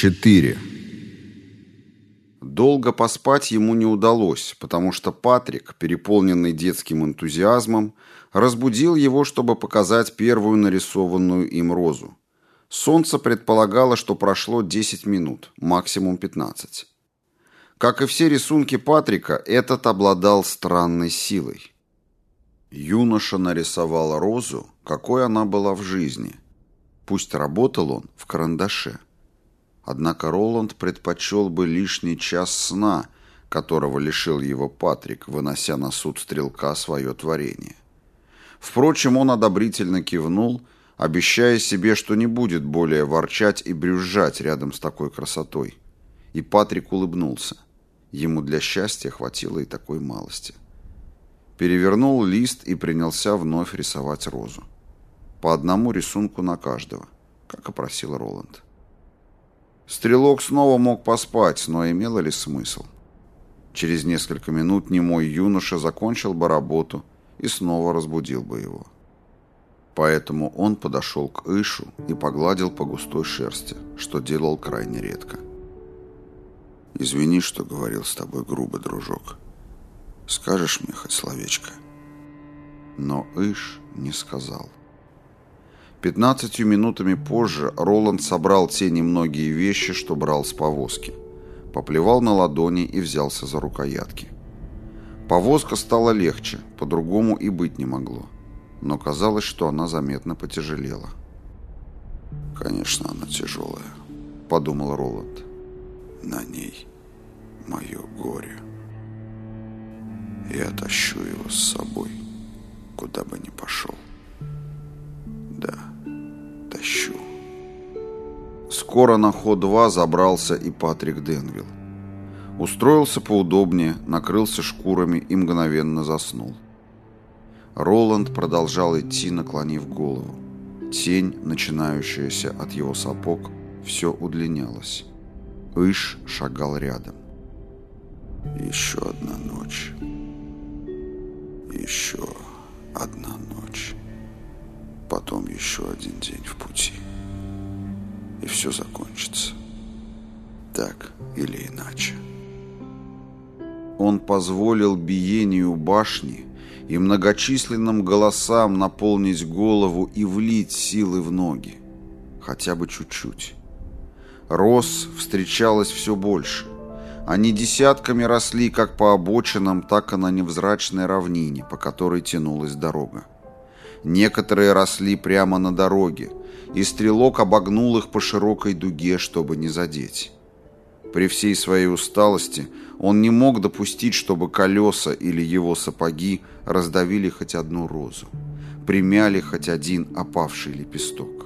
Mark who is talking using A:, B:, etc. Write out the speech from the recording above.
A: 4. Долго поспать ему не удалось, потому что Патрик, переполненный детским энтузиазмом, разбудил его, чтобы показать первую нарисованную им розу. Солнце предполагало, что прошло 10 минут, максимум 15. Как и все рисунки Патрика, этот обладал странной силой. Юноша нарисовал розу, какой она была в жизни. Пусть работал он в карандаше. Однако Роланд предпочел бы лишний час сна, которого лишил его Патрик, вынося на суд стрелка свое творение. Впрочем, он одобрительно кивнул, обещая себе, что не будет более ворчать и брюзжать рядом с такой красотой. И Патрик улыбнулся. Ему для счастья хватило и такой малости. Перевернул лист и принялся вновь рисовать розу. По одному рисунку на каждого, как и просил Роланд. Стрелок снова мог поспать, но имело ли смысл? Через несколько минут немой юноша закончил бы работу и снова разбудил бы его. Поэтому он подошел к Ишу и погладил по густой шерсти, что делал крайне редко. «Извини, что говорил с тобой грубо, дружок. Скажешь мне хоть словечко?» Но Иш не сказал. Пятнадцатью минутами позже Роланд собрал те немногие вещи, что брал с повозки. Поплевал на ладони и взялся за рукоятки. Повозка стала легче, по-другому и быть не могло. Но казалось, что она заметно потяжелела. «Конечно, она тяжелая», — подумал Роланд. «На ней мое горе. Я тащу его с собой, куда бы ни пошел». Тащу. Скоро на ход-2 забрался и Патрик Денвилл. Устроился поудобнее, накрылся шкурами и мгновенно заснул. Роланд продолжал идти, наклонив голову. Тень, начинающаяся от его сапог, все удлинялась. Иш шагал рядом. Еще одна ночь. Еще потом еще один день в пути. И все закончится. Так или иначе. Он позволил биению башни и многочисленным голосам наполнить голову и влить силы в ноги. Хотя бы чуть-чуть. Рос встречалось все больше. Они десятками росли как по обочинам, так и на невзрачной равнине, по которой тянулась дорога. Некоторые росли прямо на дороге, и стрелок обогнул их по широкой дуге, чтобы не задеть. При всей своей усталости он не мог допустить, чтобы колеса или его сапоги раздавили хоть одну розу, примяли хоть один опавший лепесток.